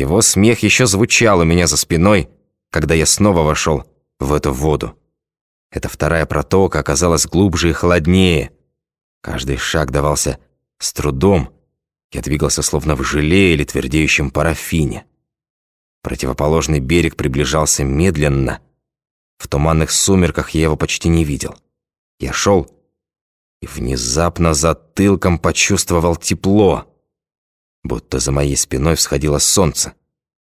Его смех еще звучал у меня за спиной, когда я снова вошел в эту воду. Эта вторая протока оказалась глубже и холоднее. Каждый шаг давался с трудом. Я двигался словно в желе или твердеющем парафине. Противоположный берег приближался медленно. В туманных сумерках я его почти не видел. Я шел и внезапно затылком почувствовал тепло, будто за моей спиной всходило солнце,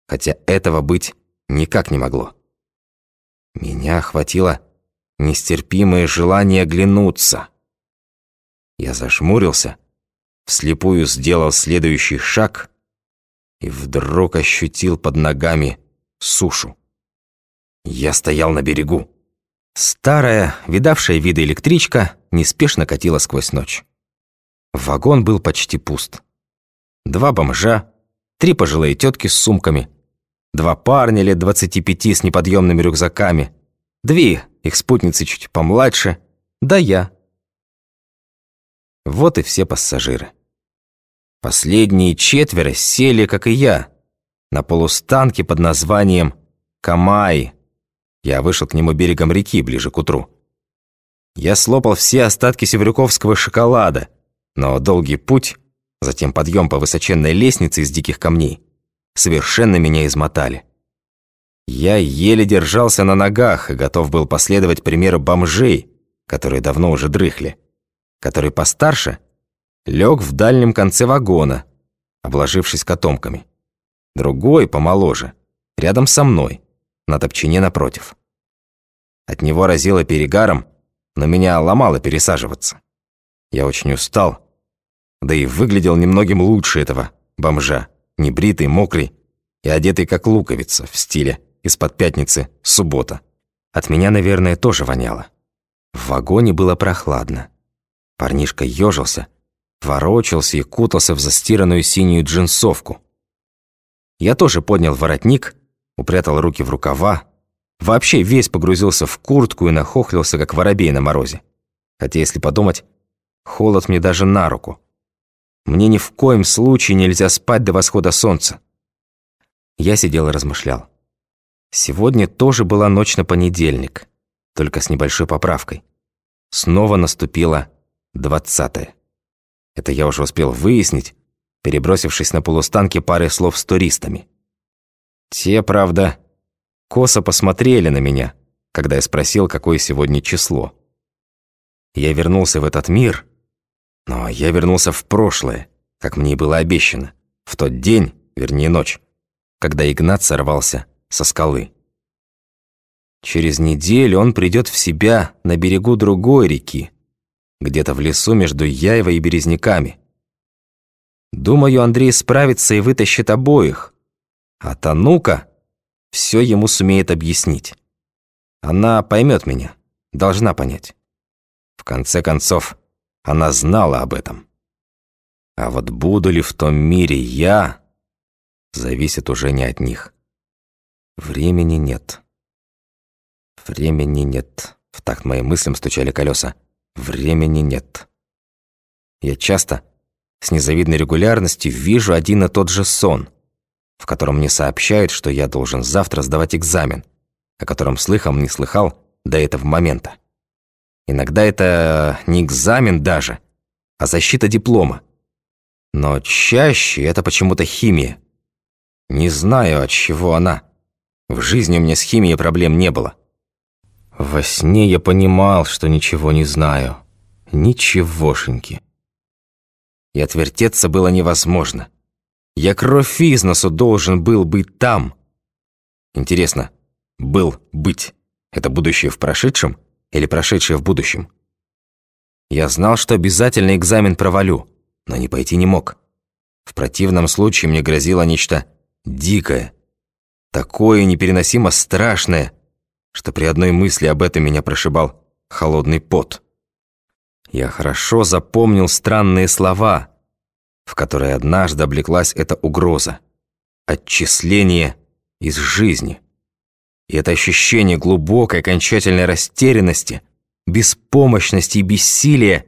хотя этого быть никак не могло. Меня охватило нестерпимое желание оглянуться. Я зажмурился, вслепую сделал следующий шаг и вдруг ощутил под ногами сушу. Я стоял на берегу. Старая, видавшая виды электричка неспешно катила сквозь ночь. Вагон был почти пуст. Два бомжа, три пожилые тетки с сумками, два парня лет двадцати пяти с неподъемными рюкзаками, две их спутницы чуть помладше, да я. Вот и все пассажиры. Последние четверо сели, как и я, на полустанке под названием Камай. Я вышел к нему берегом реки ближе к утру. Я слопал все остатки севрюковского шоколада, но долгий путь, затем подъем по высоченной лестнице из диких камней, совершенно меня измотали. Я еле держался на ногах и готов был последовать примеру бомжей, которые давно уже дрыхли. Который постарше лег в дальнем конце вагона, обложившись котомками. Другой, помоложе, рядом со мной, на топчине напротив. От него разило перегаром, но меня ломало пересаживаться. Я очень устал, да и выглядел немногим лучше этого бомжа, небритый, мокрый и одетый как луковица в стиле из-под пятницы суббота. От меня, наверное, тоже воняло. В вагоне было прохладно. Парнишка ежился, ворочался и кутался в застиранную синюю джинсовку. Я тоже поднял воротник, упрятал руки в рукава, вообще весь погрузился в куртку и нахохлился, как воробей на морозе. Хотя, если подумать, холод мне даже на руку. Мне ни в коем случае нельзя спать до восхода солнца. Я сидел и размышлял. Сегодня тоже была ночь на понедельник, только с небольшой поправкой. Снова наступила двадцатая. Это я уже успел выяснить, перебросившись на полустанке пары слов с туристами. Те, правда, косо посмотрели на меня, когда я спросил, какое сегодня число. Я вернулся в этот мир, но я вернулся в прошлое, как мне и было обещано, в тот день, вернее ночь, когда Игнат сорвался со скалы. Через неделю он придет в себя на берегу другой реки, где-то в лесу между Яйвой и Березняками. Думаю, Андрей справится и вытащит обоих, а Танука все ему сумеет объяснить. Она поймет меня, должна понять. В конце концов, она знала об этом. А вот буду ли в том мире я, зависит уже не от них. Времени нет. Времени нет. В такт моим мыслям стучали колеса. Времени нет. Я часто, с незавидной регулярностью, вижу один и тот же сон, в котором мне сообщают, что я должен завтра сдавать экзамен, о котором слыхом не слыхал до этого момента. Иногда это не экзамен даже, а защита диплома. Но чаще это почему-то химия. Не знаю, от чего она. В жизни у меня с химией проблем не было. Во сне я понимал, что ничего не знаю. Ничегошеньки. И отвертеться было невозможно. Я кровь из носу должен был быть там. Интересно, был быть – это будущее в прошедшем или прошедшее в будущем? Я знал, что обязательно экзамен провалю, но не пойти не мог. В противном случае мне грозило нечто дикое – Такое непереносимо страшное, что при одной мысли об этом меня прошибал холодный пот. Я хорошо запомнил странные слова, в которые однажды облеклась эта угроза. Отчисление из жизни. И это ощущение глубокой окончательной растерянности, беспомощности и бессилия